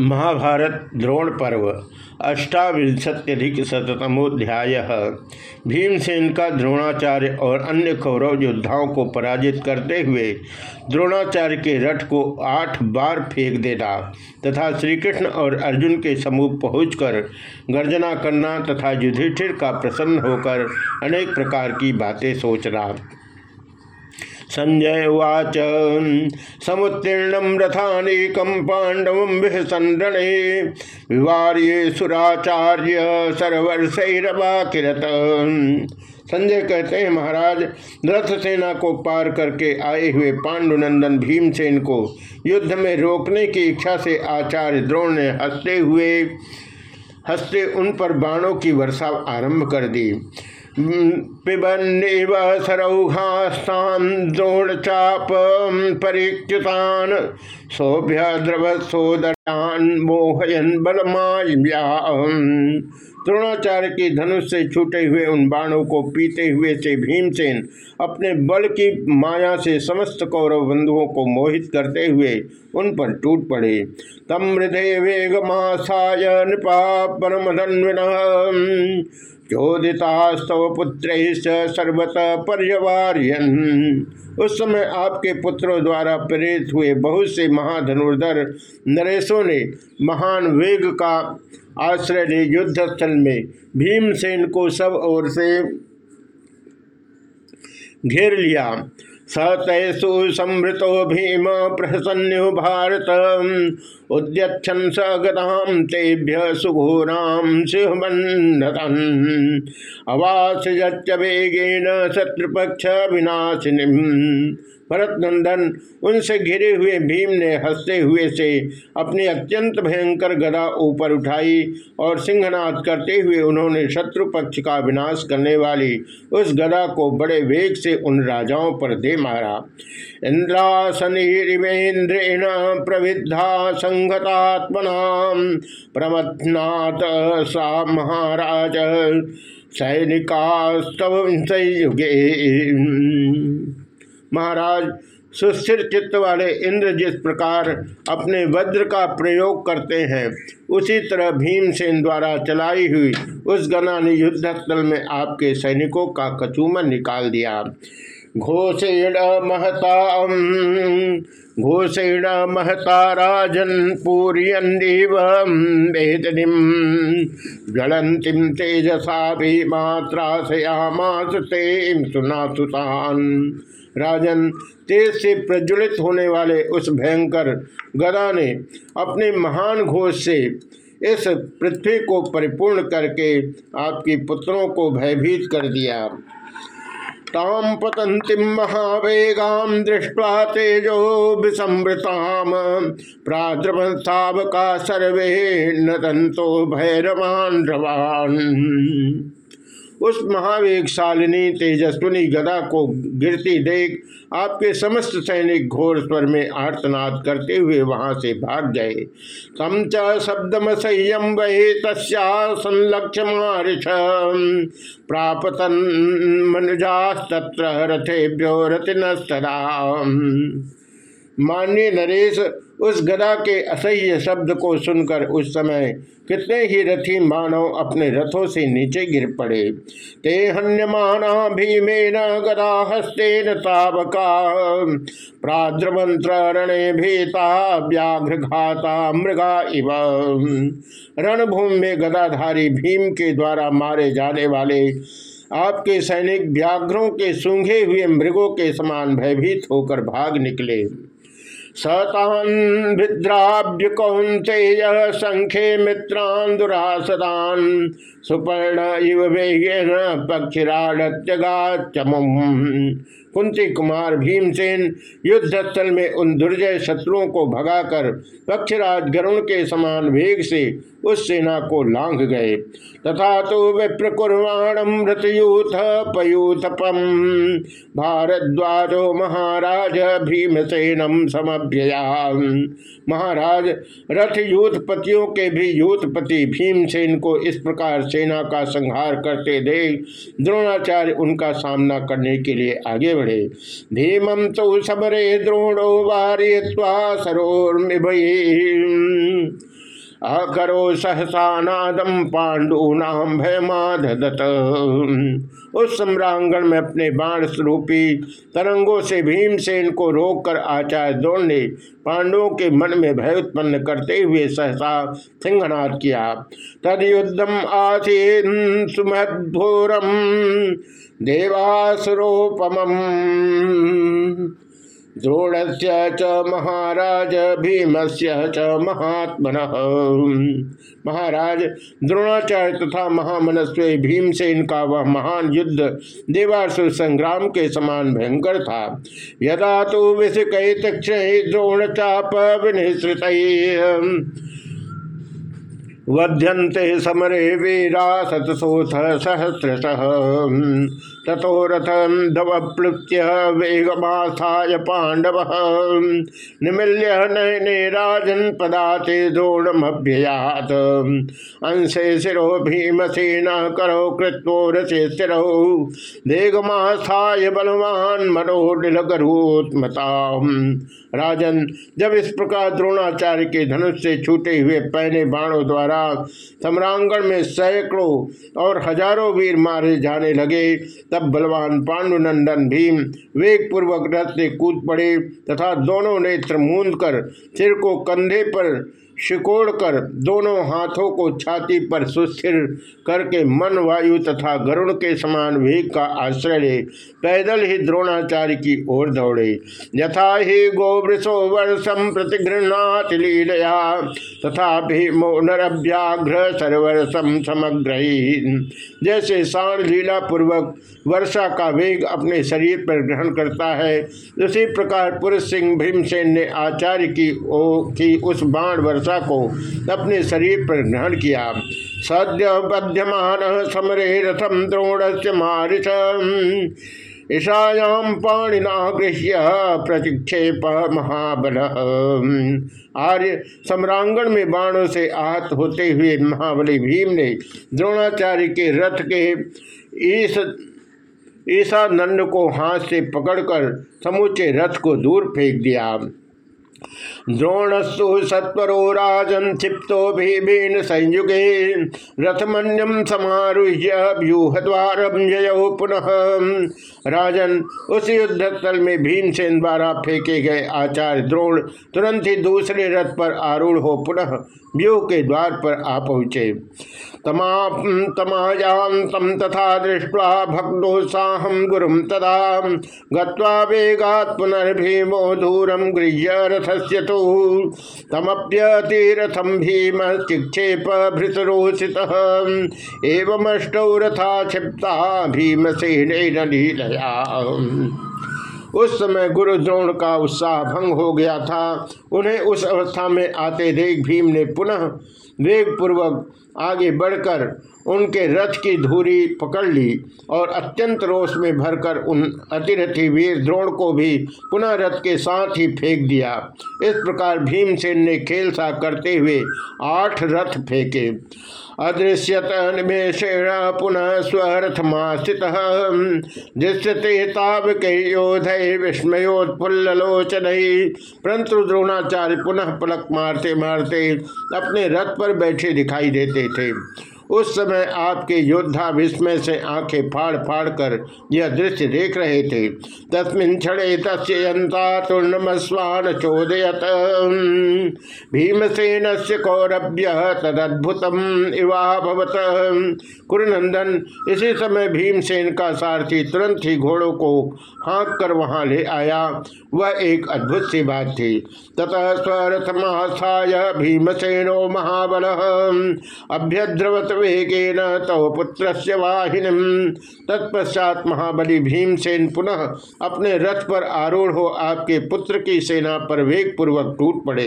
महाभारत द्रोण पर्व अष्टाविंशत्यधिक शतमोध्याय भीमसेन का द्रोणाचार्य और अन्य कौरव योद्धाओं को पराजित करते हुए द्रोणाचार्य के रथ को आठ बार फेंक देना तथा श्रीकृष्ण और अर्जुन के समूह पहुंचकर गर्जना करना तथा युधिष्ठिर का प्रसन्न होकर अनेक प्रकार की बातें सोचना। संजय उवाच समुत्तीर्णम रथानेकम पांडव विहसंरणे विवार्य सुराचार्य सरवर्षरवाकिरत संजय कहते हैं, महाराज रथ सेना को पार करके आए हुए पांडुनंदन भीमसेन को युद्ध में रोकने की इच्छा से आचार्य द्रोण ने हँसते हुए, हँसते उन पर बाणों की वर्षा आरंभ कर दी। पिबन्व सरौघास्तान द्रोणचाप परीक्षितान सोभ्य द्रव सोदरान मोहयन बलमाया द्रोणाचार्य की धनुष से छूटे हुए उन बाणों को पीते हुए से भीमसेन अपने बल की माया से समस्त कौरव बंधुओं को मोहित करते हुए उन पर टूट पड़े। तम हृदय वेगमासाय नृपा उस समय आपके पुत्रों द्वारा प्रेरित हुए बहुत से महाधनुर्धर नरेशों ने महान वेग का आश्रय ले युद्ध स्थल में। भीमसेन को सब ओर से घेर लिया। सतयसु संभृतो भीम प्रसन्यो भारत। उद्यक्षन स गदाम तेभ्य सुघोराम सिंहबंधन अवास वेगेन शत्रुपक्ष विनाशिनी भरत नंदन उनसे घिरे हुए भीम ने हँसते हुए से अपनी अत्यंत भयंकर गदा ऊपर उठाई और सिंहनाद करते हुए उन्होंने शत्रु पक्ष का विनाश करने वाली उस गदा को बड़े वेग से उन राजाओं पर दे मारा। इंद्रासनीरिवेन्द्रेण प्रविद्धा संगतात्मना प्रमथनाथ सा महाराज। सैनिकास्तव संयुगे महाराज, सुस्थिर चित्त वाले इंद्र जिस प्रकार अपने वज्र का प्रयोग करते हैं, उसी तरह भीमसेन द्वारा चलाई हुई उस गना ने युद्धस्थल में आपके सैनिकों का कचूमन निकाल दिया। घोषेण महता घोषेण महता राजन वेदनीम ज्वलंतिम तेजसा भी मात्रा सयामास सुना सुतान राजन तेज से प्रज्वलित होने वाले उस भयंकर गदा ने अपने महान घोष से इस पृथ्वी को परिपूर्ण करके आपकी पुत्रों को भयभीत कर दिया। ताम पतंतिम महावेगाम दृष्टवा तेजो विसमृताम प्राद्रवंसावका सर्वे नदंतो भैरवान रवान। उस महावेगशालिनी तेजस्विनी गदा को गिरती देख आपके समस्त सैनिक घोर स्वर में आर्तनाद करते हुए वहाँ से भाग गए। तम च शब्दम संयम वही तस्या संलक्ष्य मारिष प्रापतन मनुजास्तत्र रथेभ्यो रतिन मान्य नरेश, उस गदा के असह्य शब्द को सुनकर उस समय कितने ही रथी मानव अपने रथों से नीचे गिर पड़े। ते हन्यमाना भीमेन गदा हस्तेन तावका प्राद्रवंत्र रणे भीता व्याघ्र घाता मृगा इव। रणभूमि में गदाधारी भीम के द्वारा मारे जाने वाले आपके सैनिक व्याघ्रों के सूंघे हुए मृगों के समान भयभीत होकर भाग निकले। सतान भिद्राभ्य मित्रान दुरासदान सुपर्ण इव वेगेन कुंती कुमार भीमसेन युद्ध स्थल में उन दुर्जय शत्रुओं को भगाकर पक्षराज गरुण के समान वेग से उस सेना को लांघ गए। तथा तो विप्रकुर्वाणम मृतयूथ पयूथपम भारद्वाजो महाराज भीमसेनम समभ्यया महाराज रथ यूथपतियों के भी यूथपति भीमसेन को इस प्रकार सेना का संहार करते देख, द्रोणाचार्य उनका सामना करने के लिए आगे बढ़े। भीमम तो समरे द्रोणो वार्यवा सरोर्मिभये। अकरो सहसा नादम पांडूनाम भयमादत उस सम्रांगण में अपने बाण स्वरूपी तरंगों से भीमसेन को रोककर आचार्य द्रोण ने पांडवों के मन में भय उत्पन्न करते हुए सहसा सिंहनाद किया। तद युद्धम आसीन सुमधोरम देवासुरोपम द्रोण से च महाराज भीम से च महात्मन। महाराज, द्रोणाचार्य तथा महामनस्वी भीमसेन का वह महान युद्ध देवासुर संग्राम के समान भयंकर था। यदा तो विषिक द्रोण चाप विनिश्रित वध्यंते समरे वीरा शतशोथ सहस्रश। तथो रथम धवप्लुत्य वेगमास्थाय पांडव निमिल्य नयने राजन पदाते द्रोणमभ्ययात। अंशे शिरो भीमसेन करो कृत्वोरसे स्थिरो वेगमास्थाय बलवान मनोडिलगरूत्मता राजन जब इस प्रकार द्रोणाचार्य के धनुष से छूटे हुए पहले बाणों द्वारा सम्रांगण में सैकड़ों और हज़ारों वीर मारे जाने लगे। तब बलवान पांडुनंदन भीम वेग पूर्वक रथ से कूद पड़े तथा दोनों नेत्र मूंद कर सिर को कंधे पर शिकोड़ कर दोनों हाथों को छाती पर सुस्थिर करके मन, वायु तथा गरुण के समान वेग का आश्रय ले पैदल ही द्रोणाचार्य की ओर दौड़े। यथा ही गोवृषो वर्षम प्रतिगृहणात तथा भीमो नरभ्याघ्र सरवर्षम समग्र जैसे साण लीला पूर्वक वर्षा का वेग अपने शरीर पर ग्रहण करता है, उसी प्रकार पुरुष सिंह भीमसेन ने आचार्य की ओ, की उस बाण वर्षा को अपने शरीर पर ग्रहण किया। सद्य बध्यमान समरे रथम द्रोण से मारिच ईशायाम पाणिना गृह्य प्रतिक्षेप महाबल। आर्य सम्रांगण में बाणों से आहत होते हुए महाबली भीम ने द्रोणाचार्य के रथ के इस ईसा नंद को हाथ से पकड़कर समूचे रथ को दूर फेंक दिया। द्रोणस्तु सत्वरो राजन क्षिप्तो भीमेन संयुगे रथमन्यम समारुह्य व्यूह द्वार पुनः। राजन उस युद्ध स्थल में भीमसेन द्वारा फेंके गए आचार्य द्रोण तुरंत ही दूसरे रथ पर आरूढ़ हो पुनः व्यूह के द्वार पर आ पहुँचे। तमायांतम तथा दृष्ट्वा भक्तोत्साहम गुरुम तदा गत्वा वेगात् पुनर्भीमो दूरम गृह्य रथस्य तो। तमप्यतिरथम भीम चिक्षेप भृतरोषित एवमष्टौ रथा क्षिप्ता भीमसेन लीलया। उस समय गुरु द्रोण का उत्साह भंग हो गया था। उन्हें उस अवस्था में आते देख भीम ने पुनः वेग पूर्वक आगे बढ़कर उनके रथ की धूरी पकड़ ली और अत्यंत रोष में भरकर उन अतिरथी वीर द्रोण को भी पुनः रथ के साथ ही फेंक दिया। इस प्रकार भीमसेन ने खेल सा करते हुए आठ रथ फेंके। अदृश्यत निमेषेण पुनः स्वरथमास्थित दृश्यते तावक योधय विस्मयोत्फुल्लोचन परंतु द्रोणाचार्य पुनः पलक मारते मारते अपने रथ पर बैठे दिखाई देते थे। उस समय आपके योद्धा विस्मय से आँखें फाड़ फाड़ कर यह दृश्य देख रहे थे। तस्मिन क्षणे तस्यंता तूर्णमस्वान चोदयत। भीमसेन से कौरभ्य तदद्भुतम इवाभवत कुरुनंदन, इसी समय भीमसेन का सारथी तुरंत ही घोड़ों को हाँक कर वहाँ ले आया। वह एक अद्भुत सी बात थी। ततः स्वरथमास्थाय भीमसेनो महाबल। अभ्यद्रवत वेगेन तव पुत्र से तत्पश्चात महाबली भीमसेन पुनः अपने रथ पर आरूढ़ हो आपके पुत्र की सेना पर वेग पूर्वक टूट पड़े।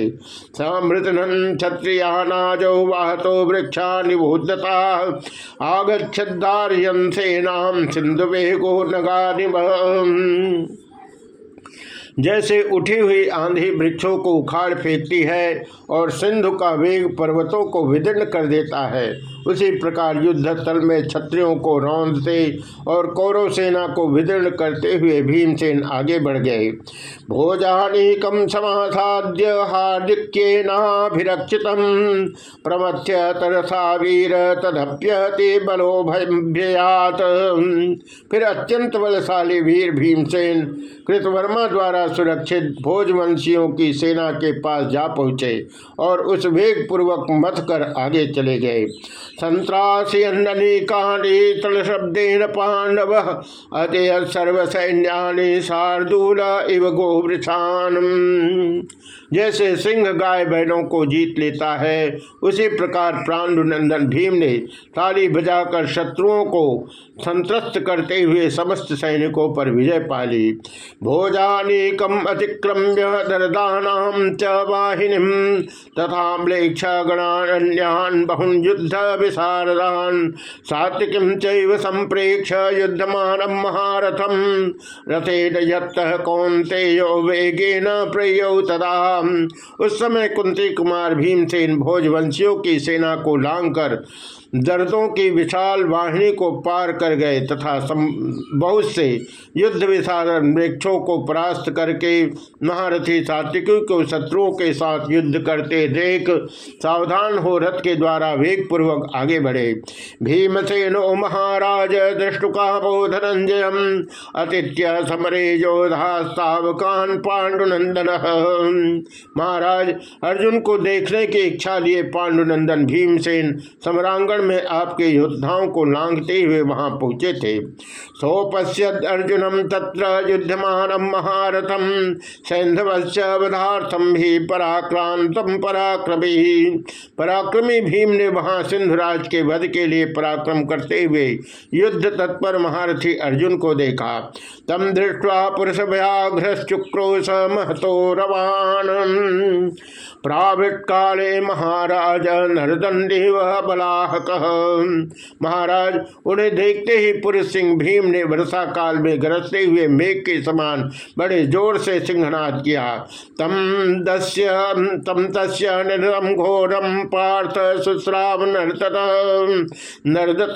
समृतन क्षत्रियानाजो वाहतो वृक्षा निबोधता आगछदार्यन सेना सिंधु वेगो नगा जैसे उठी हुई आंधी वृक्षों को उखाड़ फेंकती है और सिंधु का वेग पर्वतों को विदीर्ण कर देता है। उसी प्रकार युद्ध स्थल में क्षत्रियों को रौंदते और कौरव सेना को विदीर्ण करते हुए भीमसेन आगे बढ़ गए। भोजानीकम समासाद्य हार्दिक्येनाभिरक्षित प्रमथ्य तरसा वीर तदप्यति बलो भयात फिर अत्यंत बलशाली वीर भीमसेन कृतवर्मा द्वारा सुरक्षित भोजवंशियों की सेना के पास जा पहुँचे और उस वेग पूर्वक मत कर आगे चले गए। संत्रासी कांडी तल शब्देन पांडव, अतः सर्वसैन्यानि शार्दूल इव गोवृषान जैसे सिंह गाय बैलों को जीत लेता है, उसी प्रकार प्राणुनंदन भीम ने ताली बजाकर शत्रुओं को संतस्त करते हुए समस्त सैनिकों पर विजय पा ली। भोजानीकम अतिक्रम्य दरदानाम च वाहिनी तथा म्लेक्ष गणान्यान बहुन युद्ध विशारदान सात्विकीम चैव संप्रेक्ष महारथम रथेन यत्त कौंते वेगेन प्रयो तदा। उस समय कुंती कुमार भीमसेन भोजवंशियों की सेना को लांग कर दर्दों की विशाल वाहिनी को पार कर गए तथा बहुत से युद्ध विशारण वृक्षों को परास्त करके महारथी सात्विकी को शत्रुओं के साथ युद्ध करते देख सावधान हो रथ के द्वारा वेग पूर्वक आगे बढ़े। भीमसेनो महाराज दृष्टुका धनंजय अतिथ्य समरे योधा सावकान पांडुनंदन। महाराज अर्जुन को देखने की इच्छा लिए पांडुनंदन भीमसेन सम्रांगण रण में आपके योद्धाओं को लांगते हुए वहाँ पहुँचे थे। सोपश्यद अर्जुनम तत्र युद्धमान महारथम सैंधवश्चार्थम भी पराक्रांतम पराक्रमी। पराक्रमी भीम ने वहाँ सिंधुराज के वध के लिए पराक्रम करते हुए युद्ध तत्पर महारथी अर्जुन को देखा। तम दृष्टवा पुरुष व्याघ्र शुक्रोश महतो रवान प्राविट काले महाराज नरदंडी वह बलाहक महाराज, उन्हें देखते ही पुरुष सिंह भीम ने वर्षा काल में गरजते हुए मेघ के समान बड़े ज़ोर से सिंहनाद किया। तम दस्य, तम तस्य निरम घोरम पार्थ सुश्राव नर्तत नर्दत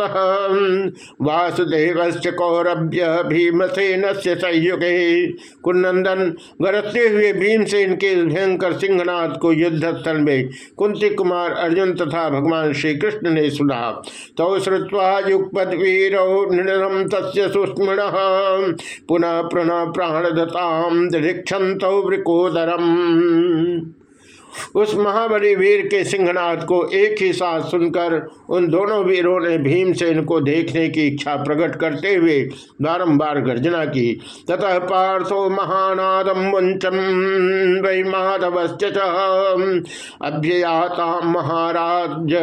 वासुदेव कौरभ्य भीमसेन से संयुगे कुनंदन गरजते हुए भीमसेन के भयंकर सिंहनाथ को युद्ध स्थल में कुंती कुमार अर्जुन तथा भगवान श्री कृष्ण ने सुना। तो श्रुवा युगपद वीर तस्य सुस्मण पुनः प्रण प्राणदताम दृक्षत वृकोदरम। उस महाबली वीर के सिंहनाथ को एक ही साथ सुनकर उन दोनों वीरों ने भीमसेन को देखने की इच्छा प्रकट करते हुए बारंबार गर्जना की। ततः पार्थो महानादम मुंचम वै माधवश्च अभ्ययाता महाराज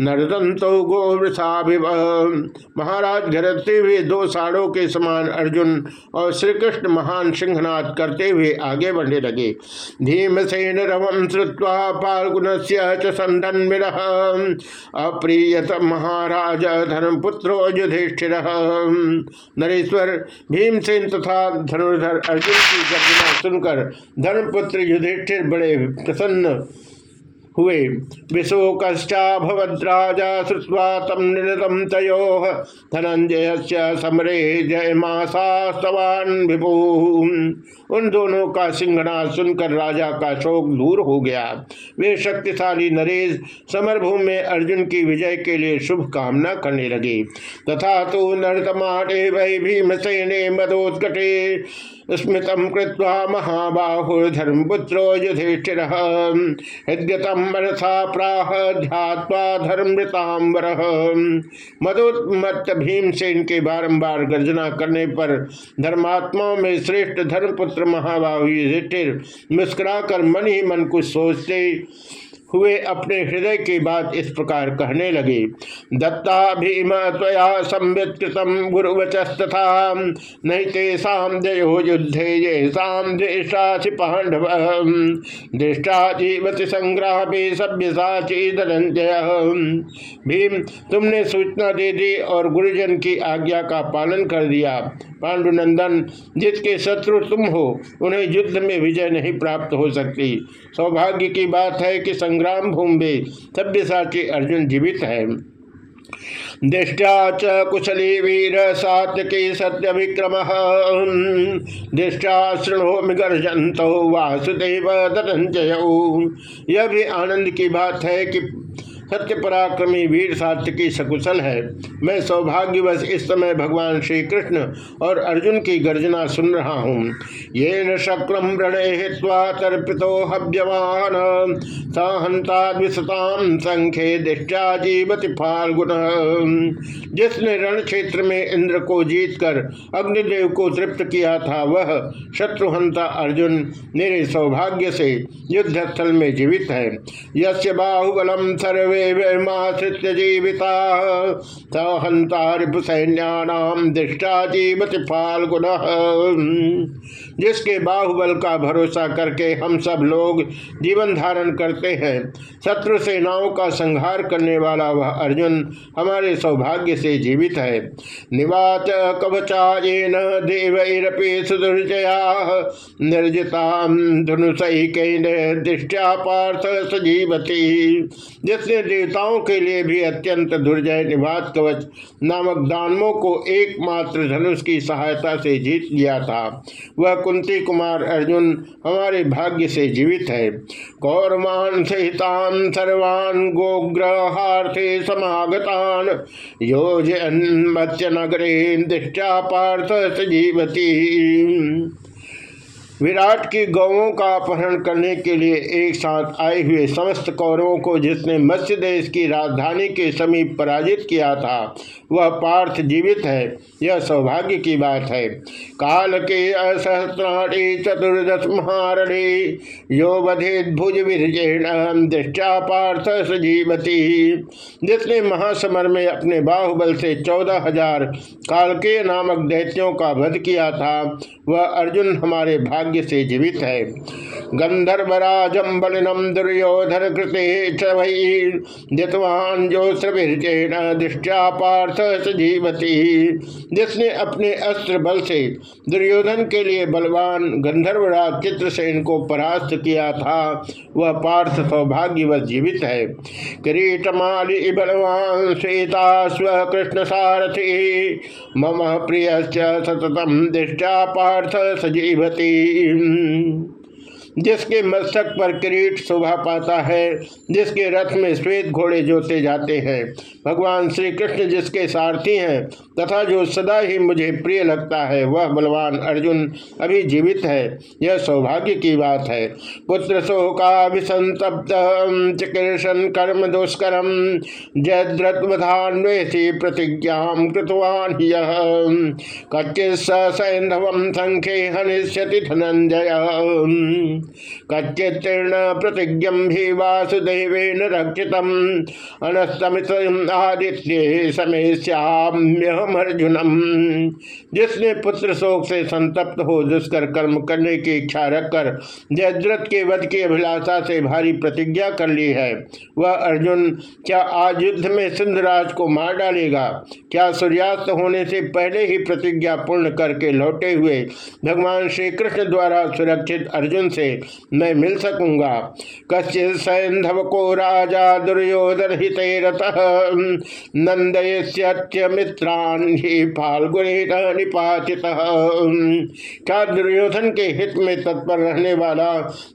नरदंतो गोवृषा महाराज गरजते हुए दो साड़ों के समान अर्जुन और श्री कृष्ण महान सिंहनाथ करते हुए आगे बढ़ने लगे। भीमसेन रवम श्रुवा पाल्गुन से संधन्विर अप्रियत महाराज, धर्मपुत्रो युधिष्ठिर। नरेश्वर, भीमसेन तथा धनुर्धर अर्जुन की गर्जना सुनकर धर्मपुत्र युधिष्ठिर बड़े प्रसन्न हुए। विशोकश्चाभवद्राजा श्रुवा तम निरतम तयो। धनंजय से समरे जय मासास्तवान विभु। उन दोनों का सिंहनाद सुनकर राजा का शोक दूर हो गया। वे शक्तिशाली नरेश समरभूमि में अर्जुन की विजय के लिए शुभ कामना करने लगे। तथा तो नर्तमाटे वै भीमसेने मदोत्कटे स्मृतम कृत्वा महाबाहुर्धर्मपुत्रो युधिष्ठिर। हृदयतम मनसा प्राह ध्यात्वा धर्मृतांबर मदोत्मत भीमसेन के बारंबार गर्जना करने पर धर्मात्माओं में श्रेष्ठ धर्मपुत्र महाबाहु मुस्कुरा कर मन ही मन कुछ सोचते हुए अपने हृदय की बात इस प्रकार कहने लगे दत्ता भीम तया संवितृतम गुरुवचस्तथा। नहीं तेषा जयो युद्धे ये शाम दृष्टा पांडव दृष्टा जीवति संग्रह भी सभ्य साची धनंजय भीम, तुमने सूचना दे दी और गुरुजन की आज्ञा का पालन कर दिया। पांडुनंदन, जिसके शत्रु तुम हो, उन्हें युद्ध में विजय नहीं प्राप्त हो सकती। सौभाग्य की बात है कि संग्राम भूमि में सभ्यसाची अर्जुन जीवित है। दृष्टा च कुशली वीर सात्यकी सत्य विक्रम। दृष्टा गर्जंतो वासुदेव धनंजय यह भी आनंद की बात है कि सत्य पराक्रमी वीर सात्विकी सकुशल है। मैं सौभाग्यवश इस समय भगवान श्री कृष्ण और अर्जुन की गर्जना सुन रहा हूँ। ये न शक्रम व्रणे तर्पितो दृष्टा जीवति फाल्गुन। जिसने रण क्षेत्र में इंद्र को जीतकर अग्निदेव को तृप्त किया था, वह शत्रुहंता अर्जुन मेरे सौभाग्य से युद्ध स्थल में जीवित है। यस्य बाहुबलम सर्वे देवमाश्रित्य जीविता सहंता रिपुसैन्याम दृष्टा जीवति फाल्गुन जिसके बाहुबल का भरोसा करके हम सब लोग जीवन धारण करते हैं, शत्रु सेनाओं का संहार करने वाला वह अर्जुन हमारे सौभाग्य से जीवित है। निवाच कवचाएन देवरपि सुदुर्जया निर्जिता दृष्टिया पार्थ सजीवती। जिसने देवताओं के लिए भी अत्यंत दुर्जय निवास कवच नामक दानवों को एकमात्र धनुष की सहायता से जीत लिया था। वह कुंती कुमार अर्जुन हमारे भाग्य से जीवित है। कौरमान सहितान सर्वान गोग्रहार्थे समागतान। योजन मत्स्य नगरे दृष्टा पार्थ सजीवती। विराट की गौों का अपहरण करने के लिए एक साथ आए हुए समस्त कौरवों को जिसने मत्स्य देश की राजधानी के समीप पराजित किया था, वह पार्थ जीवित है। यह सौभाग्य की बात है। काल के असहस्राणी चतुर्दश महारणे यो बधेद भुज दृष्टा पार्थ सजीवती, जिसने महासमर में अपने बाहुबल से चौदह हज़ार कालकेय नामक दैत्यों का वध किया था, वह अर्जुन हमारे भाग्य से जीवित है। गंधर्वराजम बलिनम दुर्योधन कृते जितवान जो श्रविर्चेण दृष्टा पार्थ सजीवती। जिसने अपने अस्त्र बल से दुर्योधन के लिए बलवान गंधर्वराज चित्रसेन को परास्त किया था, वह पार्थ सौभाग्यवश जीवित है। किरीटमाली बलवान श्वेता स्व कृष्ण सारथी मम प्रिय सततम दृष्टा पार्थ सजीवती। கீழ் जिसके मस्तक पर किरीट शोभा पाता है, जिसके रथ में श्वेत घोड़े जोते जाते हैं। भगवान श्री कृष्ण जिसके सारथी हैं, तथा जो सदा ही मुझे प्रिय लगता है, वह बलवान अर्जुन अभी जीवित है। यह सौभाग्य की बात है। पुत्र शोकाभिसंतप्त चिकीर्षण कर्म दुष्करम जयद्रथान्वेषी प्रतिज्ञा कृतवान यह कच्चित सैंधव संख्य हनिष्यति धनंजय कच्चित्तीर्ण प्रतिज्ञम भी वासुदेव रक्षित अनस्तमित आदित्य समेश्याम्यहम जिसने पुत्र शोक से संतप्त हो, दुष्कर कर्म करने की इच्छा रखकर जयद्रथ के वध की अभिलाषा से भारी प्रतिज्ञा कर ली है, वह अर्जुन, क्या आज युद्ध में सिंधराज को मार डालेगा? क्या सूर्यास्त होने से पहले ही प्रतिज्ञा पूर्ण करके लौटे हुए भगवान श्री कृष्ण द्वारा सुरक्षित अर्जुन से मैं मिल सकूँगा। कश्चित सैंधव को राजा दुर्योधन हित नंदयस्य मित्रान ही निपातित क्या दुर्योधन के हित में तत्पर रहने वाला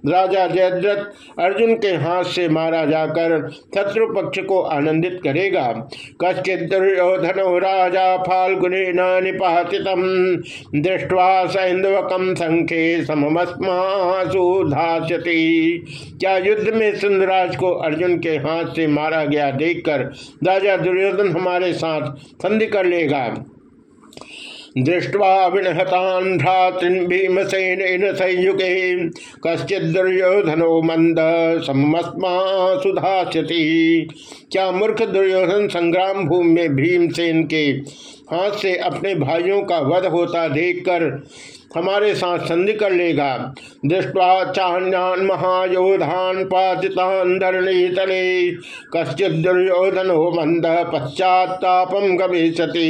राजा जयद्रथ अर्जुन के हाथ से मारा जाकर शत्रु पक्ष को आनंदित करेगा। कश्चित दुर्योधन राजा फाल्गुने निपातित दृष्टवा सैंधवकम संख्य सममस्मासु। धास्यति क्या युद्ध में सुंदराज को अर्जुन के हाथ से मारा गया देखकर राजा दुर्योधन हमारे साथ संधि कर लेगा दृष्टवा विनहतान भ्रातृन भीमसेन संयुगे, कश्चित दुर्योधनो मंद समस्मा सुधाचती क्या मूर्ख दुर्योधन संग्राम भूमि में भीमसेन के हाथ से अपने भाइयों का वध होता देखकर हमारे साथ संधि कर लेगा। दृष्टवा चान्यान महायोधान पातितान धरणी कश्चित दुर्योधन हो मंद पश्चातापम गवेशति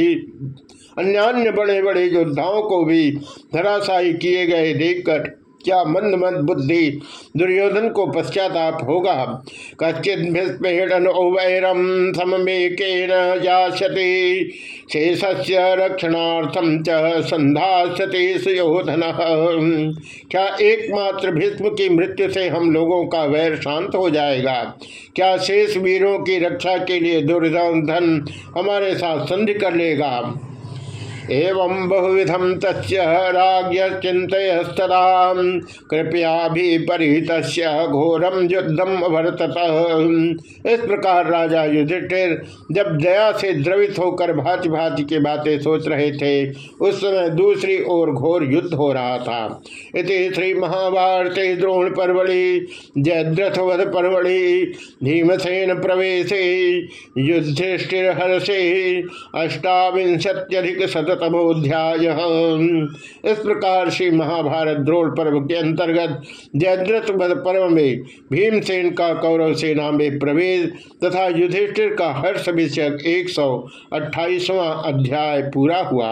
अन्य बड़े बड़े योद्धाओं को भी धराशायी किए गए देखकर क्या मंद मंद बुद्धि दुर्योधन को पश्चाताप होगा? रक्षणार्थम च सुयोधन। क्या एकमात्र भीष्म की मृत्यु से हम लोगों का वैर शांत हो जाएगा? क्या शेष वीरों की रक्षा के लिए दुर्योधन हमारे साथ संधि कर लेगा? एवं बहुविधम तस्य चिंतस्तदा कृपया भी परिहित घोरम युद्धम अवर्तत इस प्रकार राजा युधिष्ठिर, जब दया से द्रवित होकर भांति भांति की बातें सोच रहे थे, उस समय दूसरी ओर घोर युद्ध हो रहा था। इति श्री महाभारत द्रोण परवड़ी, जयद्रथ वध परवड़ी, भीमसेन प्रवेश, युधिष्ठिर हर्षे अष्टाविंशत्यधिक शत शतमोध्याय इस प्रकार श्री महाभारत द्रोण पर्व के अंतर्गत जयद्रथ पर्व में भीमसेन का कौरव सेना में प्रवेश तथा युधिष्ठिर का हर्ष विषयक एक सौ अट्ठाईसवां अध्याय पूरा हुआ।